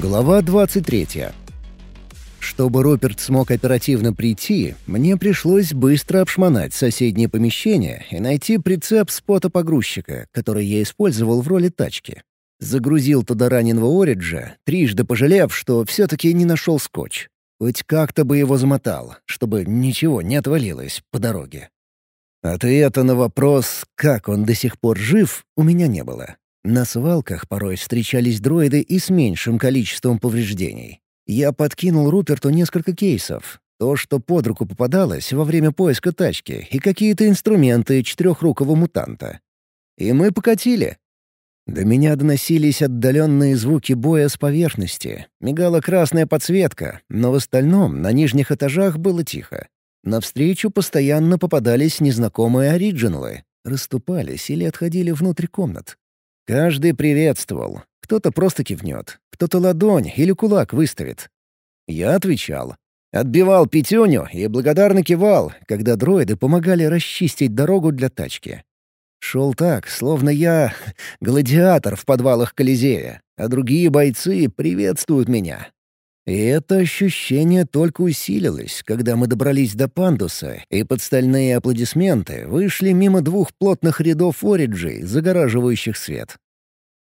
Глава 23. Чтобы Руперт смог оперативно прийти, мне пришлось быстро обшмонать соседнее помещение и найти прицеп спота-погрузчика, который я использовал в роли тачки. Загрузил туда раненого Ориджа, трижды пожалев, что все-таки не нашел скотч. Хоть как-то бы его замотал, чтобы ничего не отвалилось по дороге. Ответа на вопрос, как он до сих пор жив, у меня не было. На свалках порой встречались дроиды и с меньшим количеством повреждений. Я подкинул Руперту несколько кейсов. То, что под руку попадалось во время поиска тачки, и какие-то инструменты четырехрукого мутанта. И мы покатили. До меня доносились отдаленные звуки боя с поверхности. Мигала красная подсветка, но в остальном на нижних этажах было тихо. Навстречу постоянно попадались незнакомые оригиналы, расступались или отходили внутрь комнат. Каждый приветствовал. Кто-то просто кивнет, кто-то ладонь или кулак выставит. Я отвечал. Отбивал пятюню и благодарно кивал, когда дроиды помогали расчистить дорогу для тачки. Шел так, словно я гладиатор в подвалах Колизея, а другие бойцы приветствуют меня. И это ощущение только усилилось, когда мы добрались до пандуса, и под стальные аплодисменты вышли мимо двух плотных рядов ориджей, загораживающих свет.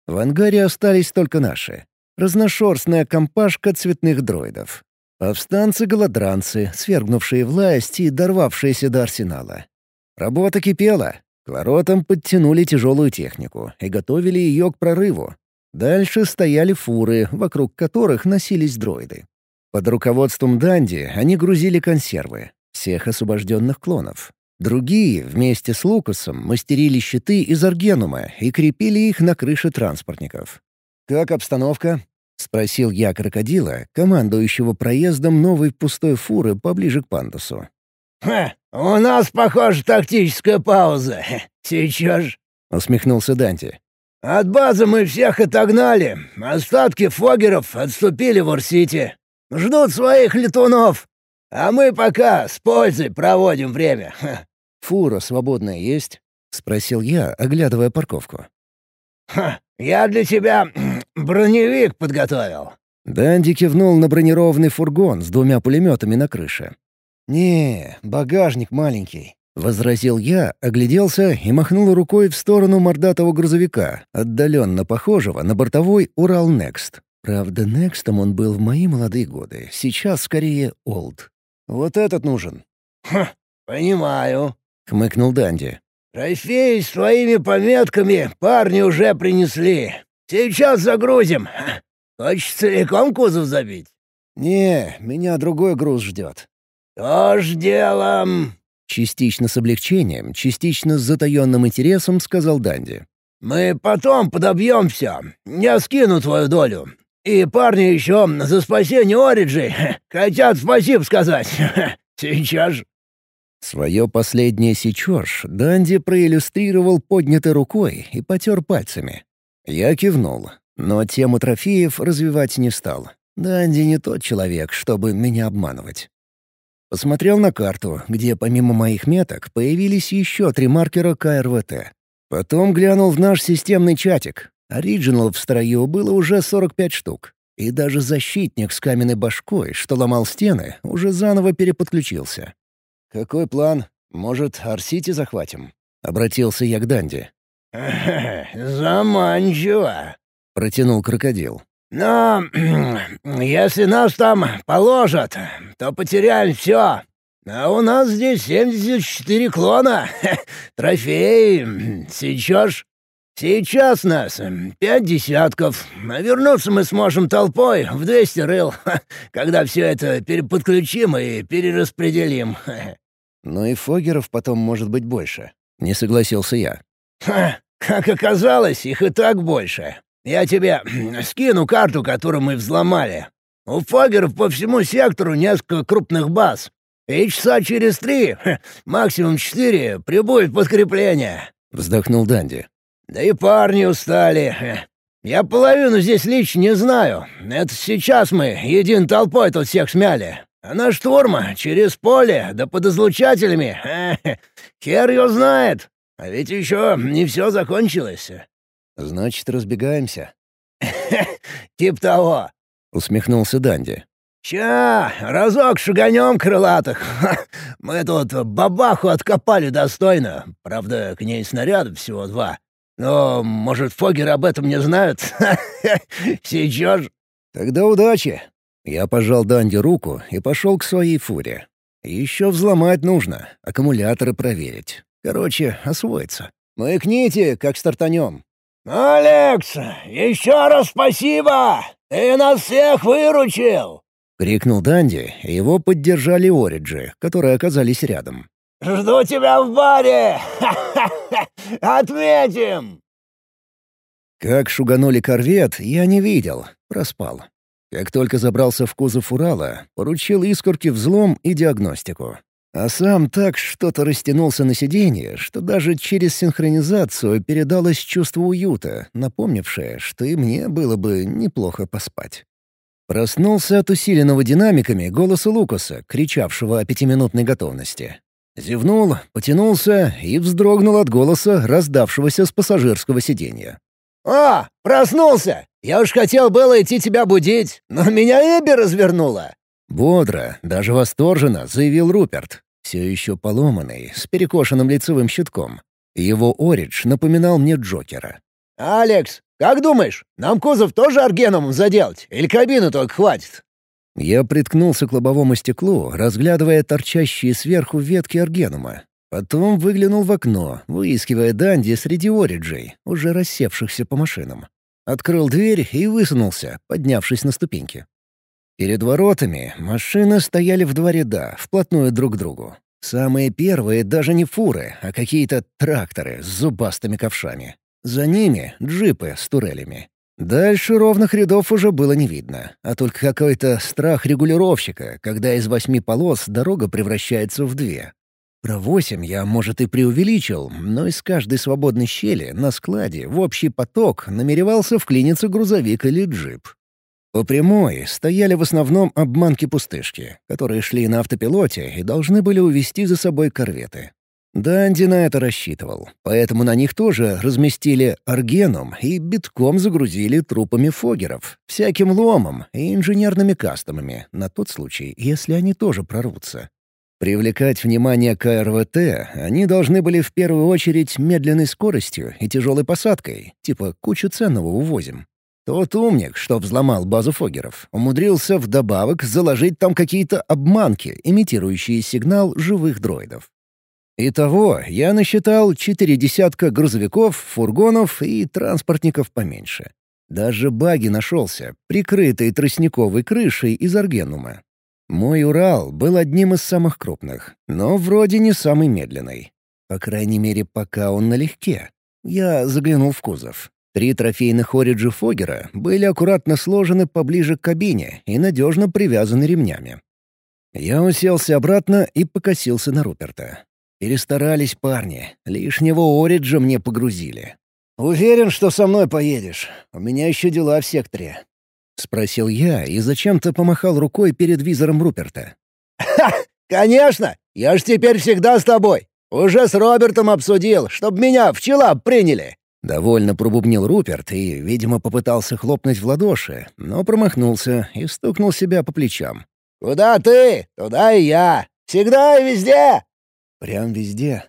В ангаре остались только наши. Разношерстная компашка цветных дроидов. Повстанцы-голодранцы, свергнувшие власть и дорвавшиеся до арсенала. Работа кипела. К воротам подтянули тяжелую технику и готовили ее к прорыву, Дальше стояли фуры, вокруг которых носились дроиды. Под руководством Данди они грузили консервы, всех освобожденных клонов. Другие, вместе с Лукасом, мастерили щиты из аргенума и крепили их на крыше транспортников. «Как обстановка?» — спросил я крокодила, командующего проездом новой пустой фуры поближе к пандусу. «Ха, у нас, похоже, тактическая пауза. Сейчас...» — усмехнулся Данти. От базы мы всех отогнали. Остатки фогеров отступили в Орсити. Ждут своих летунов. А мы пока с пользой проводим время. «Фура свободная есть?» — спросил я, оглядывая парковку. «Ха, я для тебя броневик подготовил». Данди кивнул на бронированный фургон с двумя пулеметами на крыше. «Не, багажник маленький. — возразил я, огляделся и махнул рукой в сторону мордатого грузовика, отдаленно похожего на бортовой «Урал Некст». Правда, Некстом он был в мои молодые годы, сейчас скорее «Олд». «Вот этот нужен». «Ха, понимаю», — хмыкнул Данди. «Трофей с твоими пометками парни уже принесли. Сейчас загрузим. Хочешь целиком кузов забить?» «Не, меня другой груз ждет». «То ж делом...» Частично с облегчением, частично с затаенным интересом сказал Данди. «Мы потом подобьем все. Я скину твою долю. И парни еще за спасение Ориджи хотят спасибо сказать. Сейчас же». Свое последнее сечешь Данди проиллюстрировал поднятой рукой и потер пальцами. Я кивнул, но тему трофеев развивать не стал. Данди не тот человек, чтобы меня обманывать. Посмотрел на карту, где помимо моих меток появились еще три маркера КРВТ. Потом глянул в наш системный чатик. Оригинал в строю было уже 45 штук. И даже защитник с каменной башкой, что ломал стены, уже заново переподключился. «Какой план? Может, Арсити захватим?» — обратился я к Данди. «Заманчиво», — протянул крокодил. Но если нас там положат, то потеряем все. А у нас здесь 74 клона. Трофеи. Сейчас... Сейчас нас пять десятков. А вернуться мы сможем толпой в 200 рыл, когда все это переподключим и перераспределим. Ну и фогеров потом может быть больше. Не согласился я. Как оказалось, их и так больше. Я тебе скину карту, которую мы взломали. У Фогеров по всему сектору несколько крупных баз. И часа через три, максимум четыре, прибудет подкрепление». Вздохнул Данди. «Да и парни устали. Я половину здесь лично не знаю. Это сейчас мы един толпой тут всех смяли. А на штурма через поле, да под излучателями. Хер его знает. А ведь еще не все закончилось. «Значит, разбегаемся?» «Тип того. — усмехнулся Данди. «Ща, разок шаганем крылатых. Мы тут бабаху откопали достойно. Правда, к ней снарядов всего два. Но, может, Фогеры об этом не знают? Сейчас «Тогда удачи!» Я пожал Данди руку и пошел к своей фуре. Еще взломать нужно, аккумуляторы проверить. Короче, освоиться. Маякните, как стартанем. «Алекс, еще раз спасибо! Ты нас всех выручил!» — крикнул Данди, и его поддержали Ориджи, которые оказались рядом. «Жду тебя в баре! Отметим!» Как шуганули корвет, я не видел, проспал. Как только забрался в кузов Урала, поручил искорке взлом и диагностику. А сам так что-то растянулся на сиденье, что даже через синхронизацию передалось чувство уюта, напомнившее, что и мне было бы неплохо поспать. Проснулся от усиленного динамиками голоса Лукаса, кричавшего о пятиминутной готовности. Зевнул, потянулся и вздрогнул от голоса, раздавшегося с пассажирского сиденья. «О, проснулся! Я уж хотел было идти тебя будить, но меня Эбби развернула!» Бодро, даже восторженно заявил Руперт, все еще поломанный, с перекошенным лицевым щитком. Его Оридж напоминал мне Джокера. «Алекс, как думаешь, нам кузов тоже аргеном заделать? Или кабину только хватит?» Я приткнулся к лобовому стеклу, разглядывая торчащие сверху ветки аргенума. Потом выглянул в окно, выискивая Данди среди ориджей, уже рассевшихся по машинам. Открыл дверь и высунулся, поднявшись на ступеньки. Перед воротами машины стояли в два ряда, вплотную друг к другу. Самые первые даже не фуры, а какие-то тракторы с зубастыми ковшами. За ними — джипы с турелями. Дальше ровных рядов уже было не видно, а только какой-то страх регулировщика, когда из восьми полос дорога превращается в две. Про восемь я, может, и преувеличил, но из каждой свободной щели на складе в общий поток намеревался вклиниться грузовик или джип. По прямой стояли в основном обманки-пустышки, которые шли на автопилоте и должны были увести за собой корветы. Данди на это рассчитывал, поэтому на них тоже разместили аргеном и битком загрузили трупами фогеров, всяким ломом и инженерными кастомами, на тот случай, если они тоже прорвутся. Привлекать внимание КРВТ они должны были в первую очередь медленной скоростью и тяжелой посадкой, типа кучу ценного увозим. Тот умник, что взломал базу фогеров, умудрился вдобавок заложить там какие-то обманки, имитирующие сигнал живых дроидов. Итого я насчитал четыре десятка грузовиков, фургонов и транспортников поменьше. Даже баги нашелся, прикрытый тростниковой крышей из аргенума. Мой Урал был одним из самых крупных, но вроде не самый медленный. По крайней мере, пока он налегке. Я заглянул в кузов. Три трофейных Ориджи Фогера были аккуратно сложены поближе к кабине и надежно привязаны ремнями. Я уселся обратно и покосился на Руперта. Перестарались парни, лишнего Ориджа мне погрузили. «Уверен, что со мной поедешь. У меня еще дела в секторе», — спросил я и зачем-то помахал рукой перед визором Руперта. «Ха! Конечно! Я ж теперь всегда с тобой! Уже с Робертом обсудил, чтоб меня в чела приняли!» Довольно пробубнил Руперт и, видимо, попытался хлопнуть в ладоши, но промахнулся и стукнул себя по плечам. «Куда ты, туда и я. Всегда и везде!» «Прям везде?»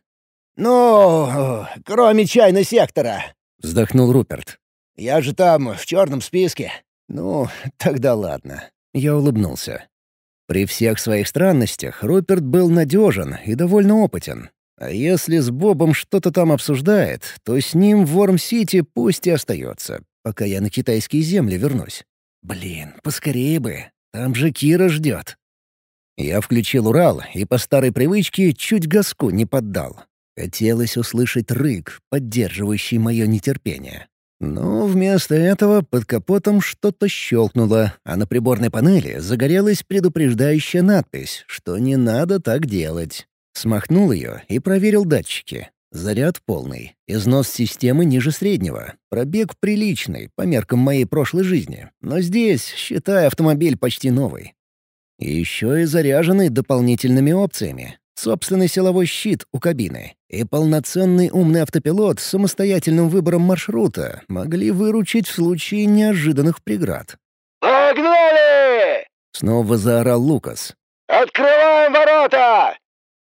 «Ну, кроме чайного сектора», — вздохнул Руперт. «Я же там в черном списке». «Ну, тогда ладно». Я улыбнулся. При всех своих странностях Руперт был надежен и довольно опытен, а если с Бобом что-то там обсуждает, то с ним в Ворм-Сити пусть и остается, пока я на китайские земли вернусь. Блин, поскорее бы. Там же Кира ждет. Я включил Урал и по старой привычке чуть газку не поддал. Хотелось услышать рык, поддерживающий мое нетерпение. Но вместо этого под капотом что-то щелкнуло, а на приборной панели загорелась предупреждающая надпись, что не надо так делать. Смахнул ее и проверил датчики. Заряд полный, износ системы ниже среднего, пробег приличный по меркам моей прошлой жизни, но здесь, считай, автомобиль почти новый. И еще и заряженный дополнительными опциями. Собственный силовой щит у кабины и полноценный умный автопилот с самостоятельным выбором маршрута могли выручить в случае неожиданных преград. «Погнали!» — снова заорал Лукас. «Открываем ворота!»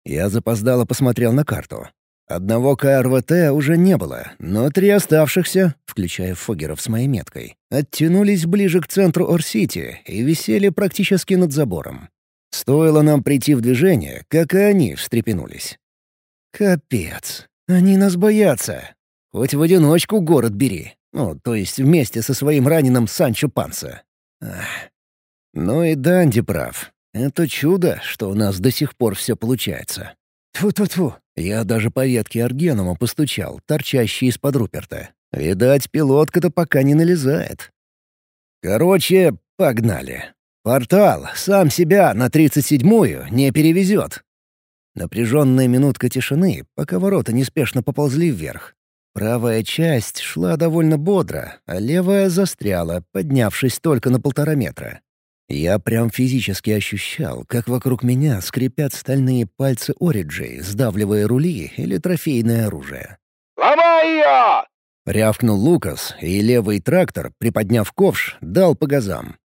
Я запоздало посмотрел на карту. Одного КРВТ уже не было, но три оставшихся, включая Фогеров с моей меткой, оттянулись ближе к центру Орсити и висели практически над забором. Стоило нам прийти в движение, как и они встрепенулись. Капец, они нас боятся. Хоть в одиночку город бери. Ну, то есть вместе со своим раненым Санчо Панса. Ах. Ну и Данди прав. Это чудо, что у нас до сих пор все получается. Тьфу-тьфу-тьфу. Я даже по ветке Аргенума постучал, торчащий из-под Руперта. Видать, пилотка-то пока не налезает. Короче, погнали. Портал сам себя на тридцать седьмую не перевезет. Напряженная минутка тишины, пока ворота неспешно поползли вверх. Правая часть шла довольно бодро, а левая застряла, поднявшись только на полтора метра. Я прям физически ощущал, как вокруг меня скрипят стальные пальцы Ориджей, сдавливая рули или трофейное оружие. «Ломай ее!» — рявкнул Лукас, и левый трактор, приподняв ковш, дал по газам.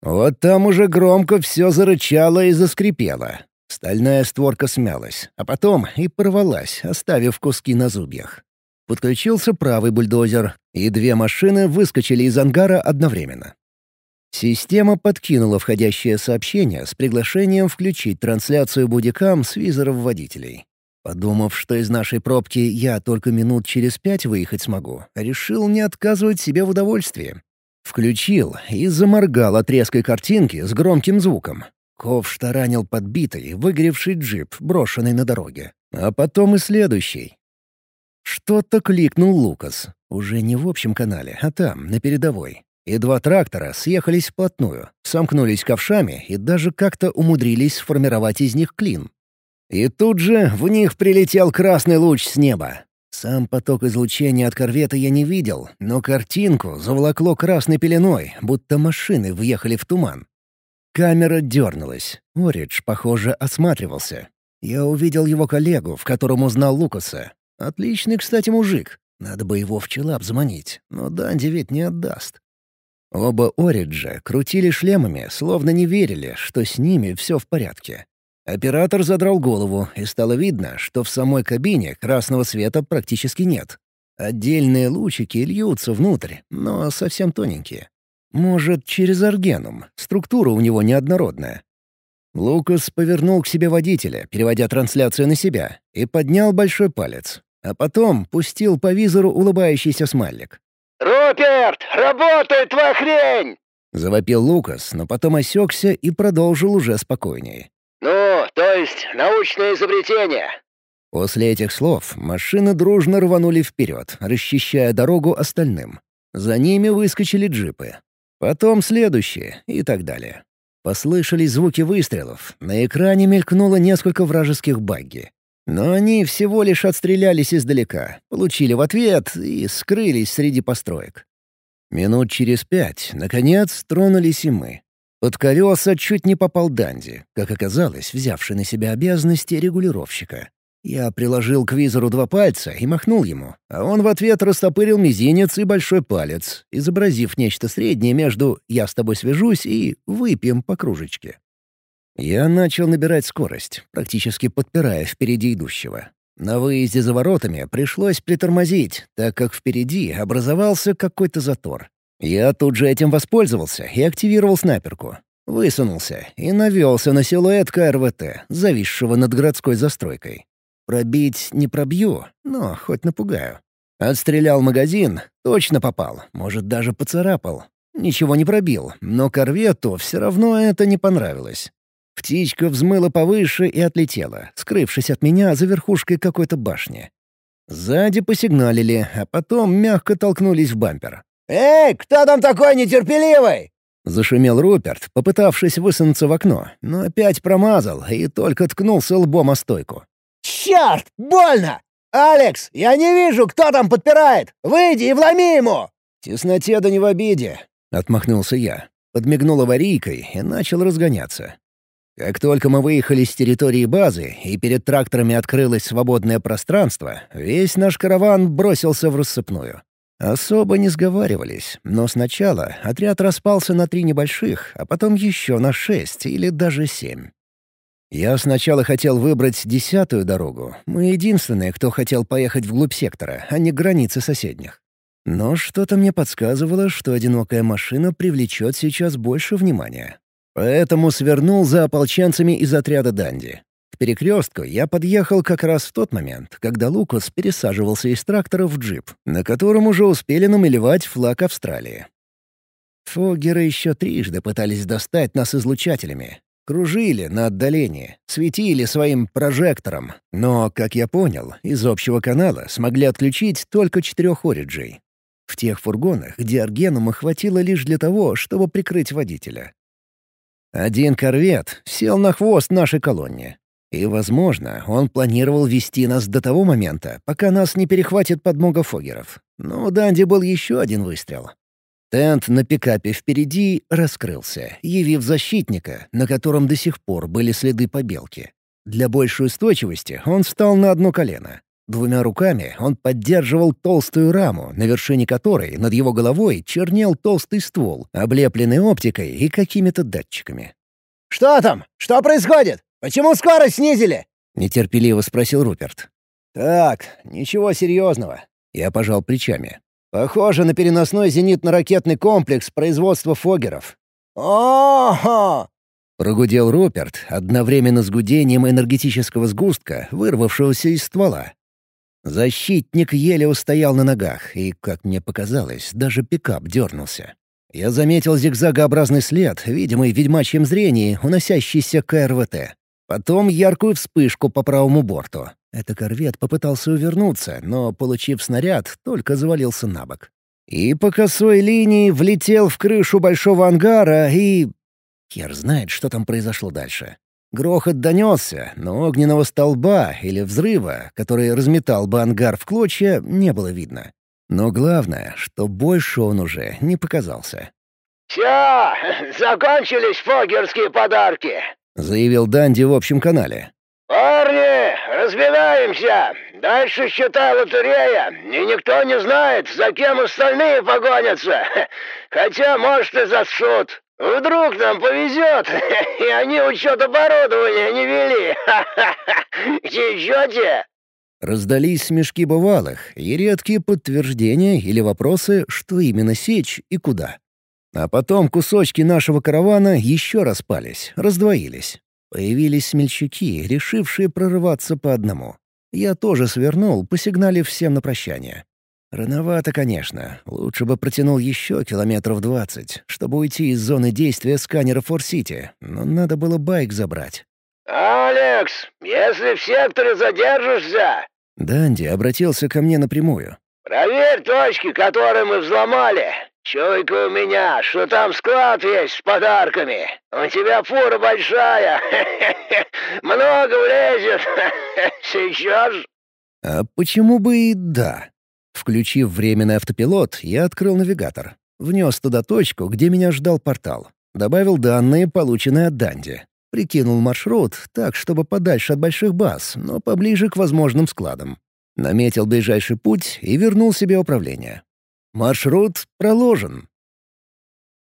Вот там уже громко все зарычало и заскрипело. Стальная створка смялась, а потом и порвалась, оставив куски на зубьях. Подключился правый бульдозер, и две машины выскочили из ангара одновременно. Система подкинула входящее сообщение с приглашением включить трансляцию будикам с визоров водителей. Подумав, что из нашей пробки я только минут через пять выехать смогу, решил не отказывать себе в удовольствии. Включил и заморгал от резкой картинки с громким звуком. Ковш таранил подбитый, выгоревший джип, брошенный на дороге. А потом и следующий. Что-то кликнул Лукас. Уже не в общем канале, а там, на передовой и два трактора съехались вплотную, сомкнулись ковшами и даже как-то умудрились сформировать из них клин. И тут же в них прилетел красный луч с неба. Сам поток излучения от корвета я не видел, но картинку заволокло красной пеленой, будто машины въехали в туман. Камера дернулась. Оридж, похоже, осматривался. Я увидел его коллегу, в котором узнал Лукаса. Отличный, кстати, мужик. Надо бы его в челап заманить, но Данди ведь не отдаст. Оба Ориджа крутили шлемами, словно не верили, что с ними все в порядке. Оператор задрал голову, и стало видно, что в самой кабине красного света практически нет. Отдельные лучики льются внутрь, но совсем тоненькие. Может, через аргенум, структура у него неоднородная. Лукас повернул к себе водителя, переводя трансляцию на себя, и поднял большой палец. А потом пустил по визору улыбающийся смайлик. «Руперт, работает твоя хрень!» — завопил Лукас, но потом осекся и продолжил уже спокойнее. «Ну, то есть научное изобретение». После этих слов машины дружно рванули вперед, расчищая дорогу остальным. За ними выскочили джипы. Потом следующие и так далее. Послышались звуки выстрелов. На экране мелькнуло несколько вражеских багги. Но они всего лишь отстрелялись издалека, получили в ответ и скрылись среди построек. Минут через пять, наконец, тронулись и мы. Под колеса чуть не попал Данди, как оказалось, взявший на себя обязанности регулировщика. Я приложил к визору два пальца и махнул ему, а он в ответ растопырил мизинец и большой палец, изобразив нечто среднее между «я с тобой свяжусь» и «выпьем по кружечке». Я начал набирать скорость, практически подпирая впереди идущего. На выезде за воротами пришлось притормозить, так как впереди образовался какой-то затор. Я тут же этим воспользовался и активировал снайперку. Высунулся и навелся на силуэт КРВТ, зависшего над городской застройкой. Пробить не пробью, но хоть напугаю. Отстрелял магазин, точно попал, может, даже поцарапал. Ничего не пробил, но корвету все равно это не понравилось. Птичка взмыла повыше и отлетела, скрывшись от меня за верхушкой какой-то башни. Сзади посигналили, а потом мягко толкнулись в бампер. «Эй, кто там такой нетерпеливый?» Зашумел Руперт, попытавшись высунуться в окно, но опять промазал и только ткнулся лбом о стойку. «Черт, больно! Алекс, я не вижу, кто там подпирает! Выйди и вломи ему!» «Тесноте да не в обиде», — отмахнулся я. Подмигнул аварийкой и начал разгоняться. Как только мы выехали с территории базы и перед тракторами открылось свободное пространство, весь наш караван бросился в рассыпную. Особо не сговаривались, но сначала отряд распался на три небольших, а потом еще на шесть или даже семь. Я сначала хотел выбрать десятую дорогу. Мы единственные, кто хотел поехать вглубь сектора, а не границы соседних. Но что-то мне подсказывало, что одинокая машина привлечет сейчас больше внимания. Поэтому свернул за ополченцами из отряда Данди. К перекрестку я подъехал как раз в тот момент, когда Лукас пересаживался из трактора в джип, на котором уже успели намалевать флаг Австралии. Фоггеры еще трижды пытались достать нас излучателями. Кружили на отдалении, светили своим прожектором, но, как я понял, из общего канала смогли отключить только четырех ориджей. В тех фургонах, где аргенума хватило лишь для того, чтобы прикрыть водителя. Один корвет сел на хвост нашей колонне, и, возможно, он планировал вести нас до того момента, пока нас не перехватит подмога фогеров. Но у Данди был еще один выстрел. Тент на пикапе впереди раскрылся, явив защитника, на котором до сих пор были следы побелки. Для большей устойчивости он встал на одно колено. Двумя руками он поддерживал толстую раму, на вершине которой над его головой чернел толстый ствол, облепленный оптикой и какими-то датчиками. «Что там? Что происходит?» Почему скорость снизили?» — нетерпеливо спросил Руперт. «Так, ничего серьезного». Я пожал плечами. «Похоже на переносной зенитно-ракетный комплекс производства Фогеров». «О-хо!» — прогудел Руперт, одновременно с гудением энергетического сгустка, вырвавшегося из ствола. Защитник еле устоял на ногах, и, как мне показалось, даже пикап дернулся. Я заметил зигзагообразный след, видимый в ведьмачьем зрении, уносящийся к РВТ. Потом яркую вспышку по правому борту. Это корвет попытался увернуться, но, получив снаряд, только завалился на бок. И по косой линии влетел в крышу большого ангара и... Хер знает, что там произошло дальше. Грохот донесся, но огненного столба или взрыва, который разметал бы ангар в клочья, не было видно. Но главное, что больше он уже не показался. «Все, закончились фогерские подарки», — заявил Данди в общем канале. «Парни, разбегаемся. Дальше считай лотерея, и никто не знает, за кем остальные погонятся. Хотя, может, и за суд. Вдруг нам повезет, и они учет оборудования не вели. Чечете?» Раздались смешки бывалых и редкие подтверждения или вопросы, что именно сечь и куда. А потом кусочки нашего каравана еще распались, раздвоились. Появились смельчаки, решившие прорываться по одному. Я тоже свернул, посигналив всем на прощание. Рановато, конечно. Лучше бы протянул еще километров двадцать, чтобы уйти из зоны действия сканера Форсити, но надо было байк забрать. «Алекс, если в секторе задержишься...» Данди обратился ко мне напрямую. «Проверь точки, которые мы взломали. «Чуйка у меня, что там склад есть с подарками. У тебя фура большая. Много влезет. Сейчас?» «А почему бы и да?» Включив временный автопилот, я открыл навигатор. Внес туда точку, где меня ждал портал. Добавил данные, полученные от Данди. Прикинул маршрут так, чтобы подальше от больших баз, но поближе к возможным складам. Наметил ближайший путь и вернул себе управление. Маршрут проложен.